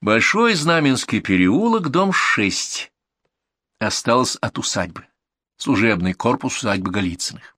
Большой Знаменский переулок, дом 6. Осталось от усадьбы. Служебный корпус усадьбы Голицыных.